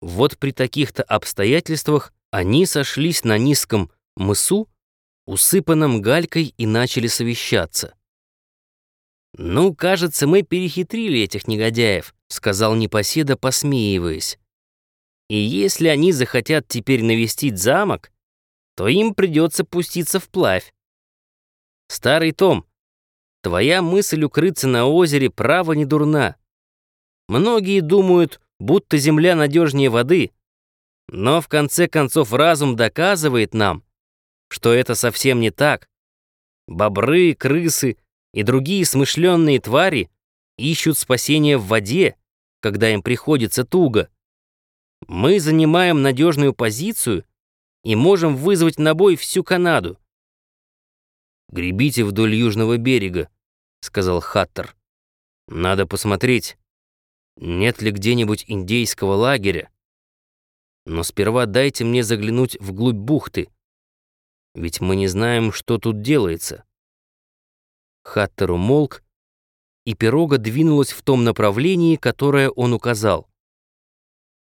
Вот при таких-то обстоятельствах они сошлись на низком мысу, усыпанном галькой, и начали совещаться. «Ну, кажется, мы перехитрили этих негодяев», — сказал Непоседа, посмеиваясь. «И если они захотят теперь навестить замок, то им придется пуститься вплавь. Старый Том, твоя мысль укрыться на озере право не дурна. Многие думают, будто земля надежнее воды, но в конце концов разум доказывает нам, что это совсем не так. Бобры, крысы и другие смышленные твари ищут спасения в воде, когда им приходится туго. Мы занимаем надежную позицию и можем вызвать на бой всю Канаду. «Гребите вдоль южного берега», — сказал Хаттер. «Надо посмотреть, нет ли где-нибудь индейского лагеря. Но сперва дайте мне заглянуть вглубь бухты, ведь мы не знаем, что тут делается». Хаттер умолк, и пирога двинулась в том направлении, которое он указал.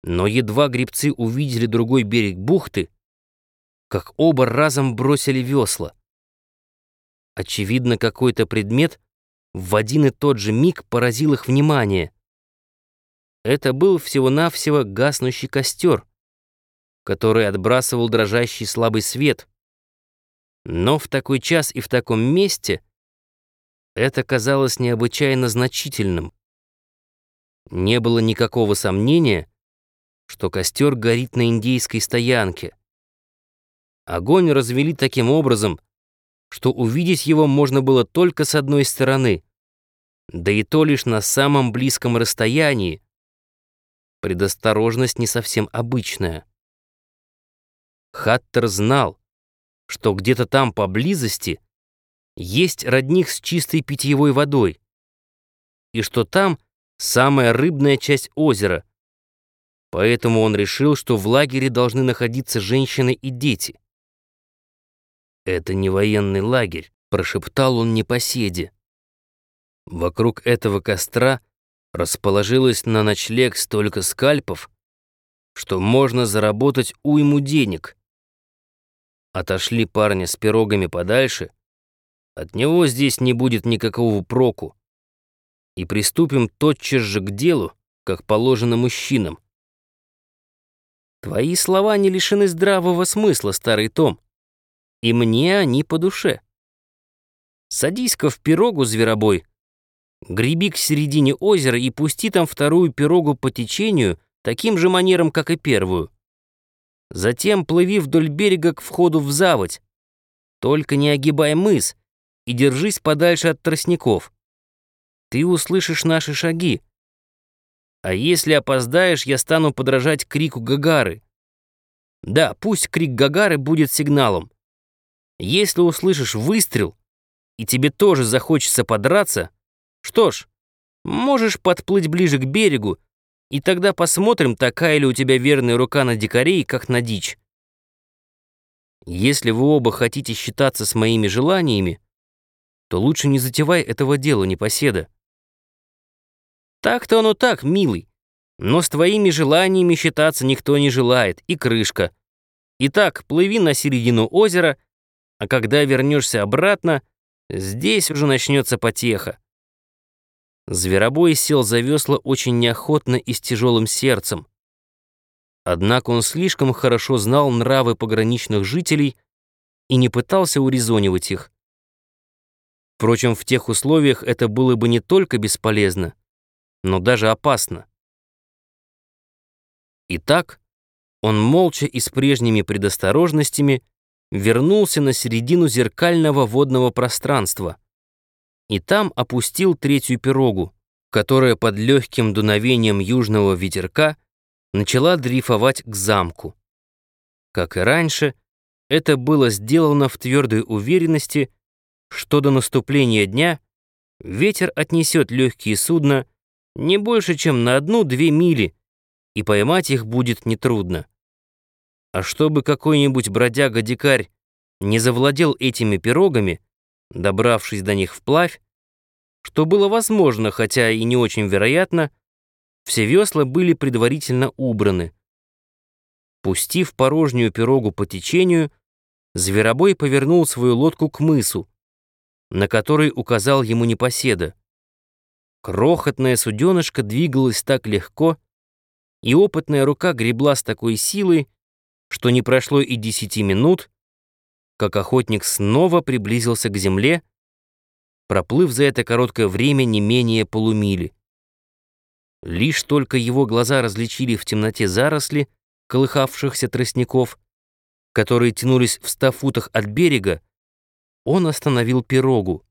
Но едва гребцы увидели другой берег бухты, как оба разом бросили весла. Очевидно, какой-то предмет в один и тот же миг поразил их внимание. Это был всего-навсего гаснущий костер, который отбрасывал дрожащий слабый свет. Но в такой час и в таком месте это казалось необычайно значительным. Не было никакого сомнения, что костер горит на индейской стоянке. Огонь развели таким образом, что увидеть его можно было только с одной стороны, да и то лишь на самом близком расстоянии. Предосторожность не совсем обычная. Хаттер знал, что где-то там поблизости есть родник с чистой питьевой водой, и что там самая рыбная часть озера, поэтому он решил, что в лагере должны находиться женщины и дети. «Это не военный лагерь», — прошептал он непоседе. Вокруг этого костра расположилось на ночлег столько скальпов, что можно заработать уйму денег. Отошли парня с пирогами подальше, от него здесь не будет никакого проку. И приступим тотчас же к делу, как положено мужчинам. Твои слова не лишены здравого смысла, старый Том и мне они по душе. Садись-ка в пирогу, зверобой, греби к середине озера и пусти там вторую пирогу по течению таким же манером, как и первую. Затем плыви вдоль берега к входу в заводь. Только не огибай мыс и держись подальше от тростников. Ты услышишь наши шаги. А если опоздаешь, я стану подражать крику Гагары. Да, пусть крик Гагары будет сигналом. Если услышишь выстрел, и тебе тоже захочется подраться, что ж, можешь подплыть ближе к берегу, и тогда посмотрим, такая ли у тебя верная рука на дикарей, как на дичь. Если вы оба хотите считаться с моими желаниями, то лучше не затевай этого дела, непоседа. Так-то оно так, милый, но с твоими желаниями считаться никто не желает, и крышка. Итак, плыви на середину озера — а когда вернешься обратно, здесь уже начнется потеха. Зверобой сел за весла очень неохотно и с тяжелым сердцем. Однако он слишком хорошо знал нравы пограничных жителей и не пытался урезонивать их. Впрочем, в тех условиях это было бы не только бесполезно, но даже опасно. Итак, он молча и с прежними предосторожностями вернулся на середину зеркального водного пространства и там опустил третью пирогу, которая под легким дуновением южного ветерка начала дрейфовать к замку. Как и раньше, это было сделано в твердой уверенности, что до наступления дня ветер отнесет легкие судна не больше, чем на одну-две мили, и поймать их будет нетрудно. А чтобы какой-нибудь бродяга-дикарь не завладел этими пирогами, добравшись до них вплавь, что было возможно, хотя и не очень вероятно, все весла были предварительно убраны, Пустив порожнюю пирогу по течению, Зверобой повернул свою лодку к мысу, на который указал ему непоседа. Крохотная суденышко двигалась так легко, и опытная рука гребла с такой силой, что не прошло и десяти минут, как охотник снова приблизился к земле, проплыв за это короткое время не менее полумили. Лишь только его глаза различили в темноте заросли, колыхавшихся тростников, которые тянулись в ста футах от берега, он остановил пирогу.